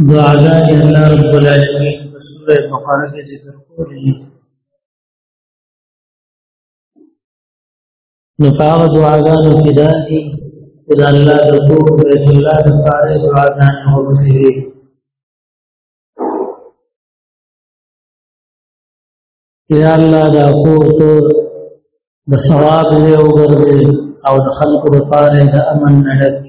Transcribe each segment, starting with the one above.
دعاء الله رب العالمين سورة بقرة کې ذکر کړی نو هغه دعاګانو کې دا دي چې د الله د کور بیت الله د پاره دعاګانې وکړي یا الله دا کور ته د ثواب دی او ګرځي او د خلکو لپاره د امن نړۍ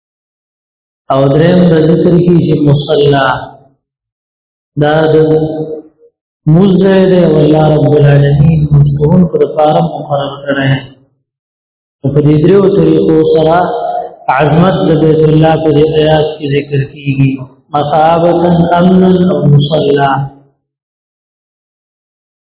او دریم د ذکر کې چې مصلا دا د مزه دی والله رب العالمین مستون پر فارم مقرر کړی په دې درو طریقو سره عظمت د بیت الله په آیات کې ذکر کیږي مصابتا امنا او مصلا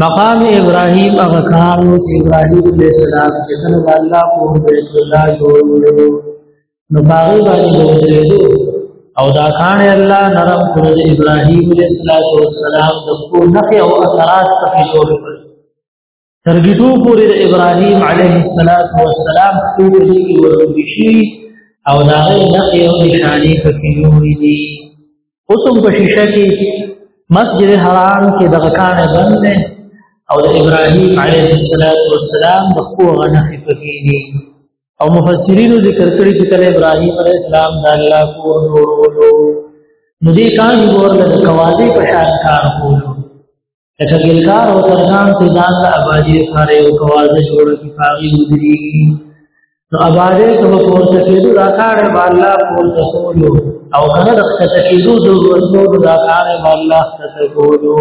مقام ابراهيم هغه کار و چې ابراهيم عليه السلام چې کله الله په بیت الله جوړ نو باغی باندې وځېدو او دا کان الله نرم کړ ابراهيم عليه السلام د خو نخي او اثرات پکې جوړ کړ ترګیدو پورې د ابراهيم عليه السلام خپل دې کې ورغلي شي او دا غي نخي او نشاني پکې جوړې دي اوس هم په شیشه کې مسجد حرام کې دغه کانه بند دی او د ابراهیم علیه السلام د خو غنخې پکې دي او مفسرینو ذکر کړی چې کله ابراهیم علیه السلام د الله کور جوړولو نو دې کان ګور د کوالې په شان کار کولو لکه ګلکار او ترکان ته ځان له آبادی لپاره یو کوازه جوړ کی پاغي ودری نو آبادی ته پورته کېدو دا کار به الله پورته کولو او کنه د ښکته کېدو د ورسولو دا کار به الله ښکته کولو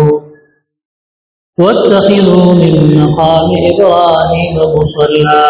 واتخذوا من مقام إبراهيم مصلى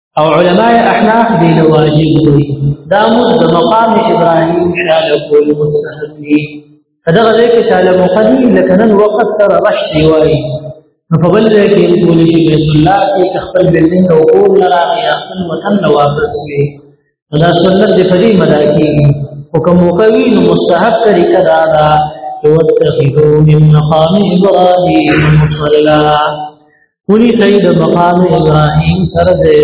او علماء احناف دی لواجب دی دا مز مقام ابراهیم شاله کول مستحب دی کدا غزه کې شاله مخدی لکه نن وخت تر رش دی وای نو په بل ځای کې کول شي بیت الله کې تخپل بلنګ او کور لرا یا خپل وطن له واپس وي دا سنت دی فدی مدا کیږي حکم وکوي نو مستحب کړي کدا دا واتخذوا من مقام ابراهيم مصلى کلی شي د مقام ابراهيم سره دی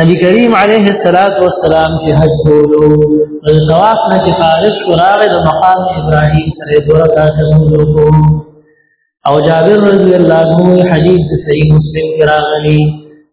نبی کریم علیه الصلاۃ والسلام چې حج کولو او طواف نه چې فارغ شو راغی د مقام ابراهيم سره دوه رکعات منځو کو او جابر رضی الله عنه حدیث صحیح مسلم کې راغلی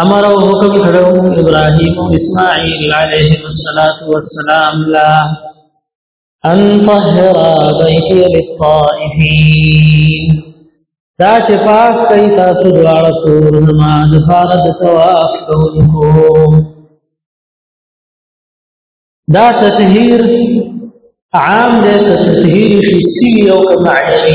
امر او حکم کړو ابراهيم او اسماعيل عليه الصلاه والسلام لا ان طهر بيتي للطائفين دا چې پاک کوي تاسو دواړه کور زما د فارد طواف کوونکو دا تطهیر عام دی که تطهیر شي سوي او که معشي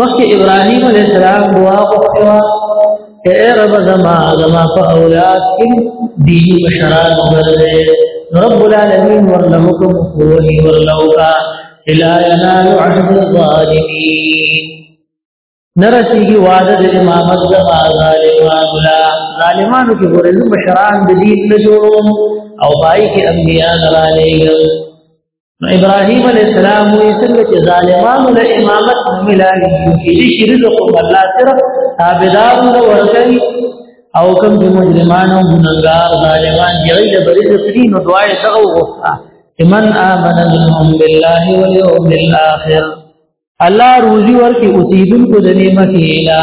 مخکې ابراهيم عليه السلام دعا وکړه اے رب زما زما په اولاد کې دیني مشران ورغلې رب العالمین ورله حکم کوي ورله کا الا ينال عهد الظالمين نرسیږي وعده د امامت زما ظالمان لا ظالمانو کې ورله مشران د دین نه جوړو او پای کې انبیاء نه لالېږي نو ابراهيم عليه السلام وي څنګه چې ظالمانو له امامت نه ملایي کې دې شي رزق الله صرف تابعدار نه ورکړي او کوم چې مجرمان او ګناګار ظالمان دی غي له رزق دي نو دعا یې دغه وغوښته من آمن منهم بالله واليوم الاخر الله روزي ورکي اوسیدونکو د نعمت اله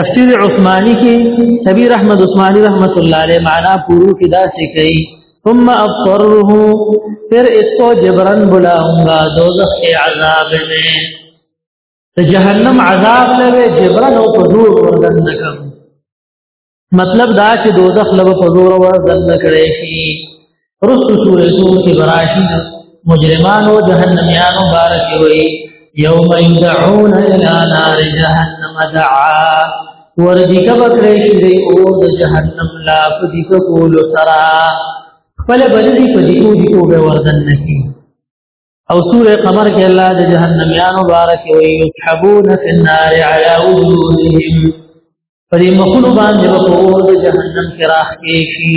تفسیر عثماني کې نبی رحمت عثماني رحمت الله علیه معنا پورو کې دا څه کوي ثم ابصره پھر اس کو جبرن بلاؤں گا دوزخ کے عذاب میں تو جہنم عذاب لے جبرن او پذور وردن نکم مطلب دا چې دوزخ لو پذور وردن نکړې شي رسو سورې سور کې براشي مجرمانو جهنميانو بارک وي يوم يدعون الى نار جهنم دعا وردی کا بکرې شي دی او د جهنم لا پدې کو کول سرا خپل بدلی پدې کو دي کو به وردن نکی او سورې قمر کې الله د جهنم یا مبارک وي يحبون في النار على وجوههم پدې مخلو باندې په اور د جهنم کې راخ کې شي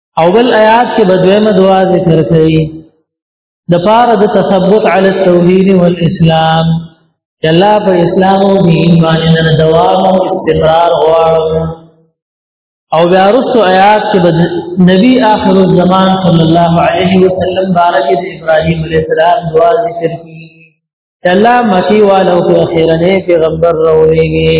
او بل آیات کې بدویمه دعا ذکر کړي د پاره د تثبت علی التوحید والاسلام الله په اسلام او دین باندې د دوام او استقرار غواړم او بیا رسو آیات کې بد نبی آخر الزمان صلی الله علیه وسلم بارک د ابراهیم علیه السلام دعا ذکر کی الله مکی والو کو اخیرنه پیغمبر روړيږي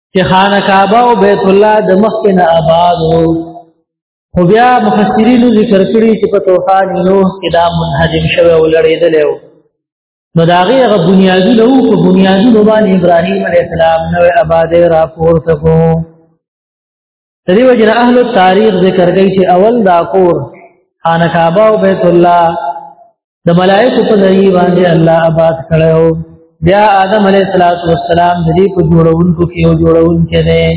چې خانه کعبه او بیت الله د مخ کې نه آباد وو خو بیا مفسرینو ذکر کړی چې په طوفان نوح کې دا منهدم شوه او لړېدل وو نو دا غي غ بنیادی له کو بنیادی له باندې ابراهیم علی السلام نو آباد را پورته کو تدې وجه نه اهل تاریخ ذکر کوي چې اول دا کور خانه کعبه او بیت الله د ملائکه په ذریعہ باندې الله آباد کړو بیا آدم علیه السلام د دې په جوړونکو کې یو جوړونکو دی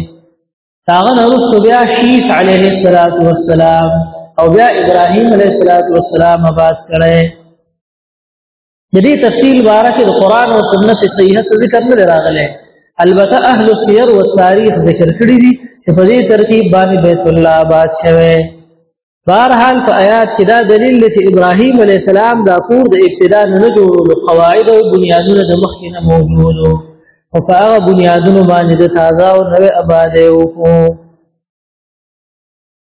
هغه نو بیا شیس علیه السلام او بیا ابراهیم علیه السلام آباد کړي د دې تفصیل باره کې د قران او سنت صحیحه ذکر نه راغلی البته اهل السیر او تاریخ ذکر کړی دي چې په دې ترتیب باندې بیت الله آباد شوه بهرحال په آیات کې دا دلیل دی چې ابراهیم علی السلام دا کور د ابتدا نه جوړولو قواعد او بنیادونه د مخکې نه موجودو او په هغه بنیادونو باندې د تازه او نوې آبادې وکړو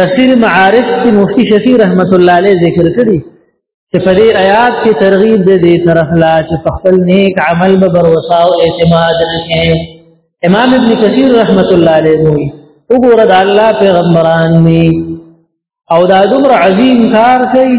تفسیر معارف کې مفتی شفیع رحمت الله علیه ذکر کړی چې په دې آیات کې ترغیب دې دې طرف لا چې خپل نیک عمل به بر وسا او اعتماد لري امام ابن کثیر رحمت الله علیه وی وګوره د الله پیغمبران دی او دا دومره عظیم کار کوي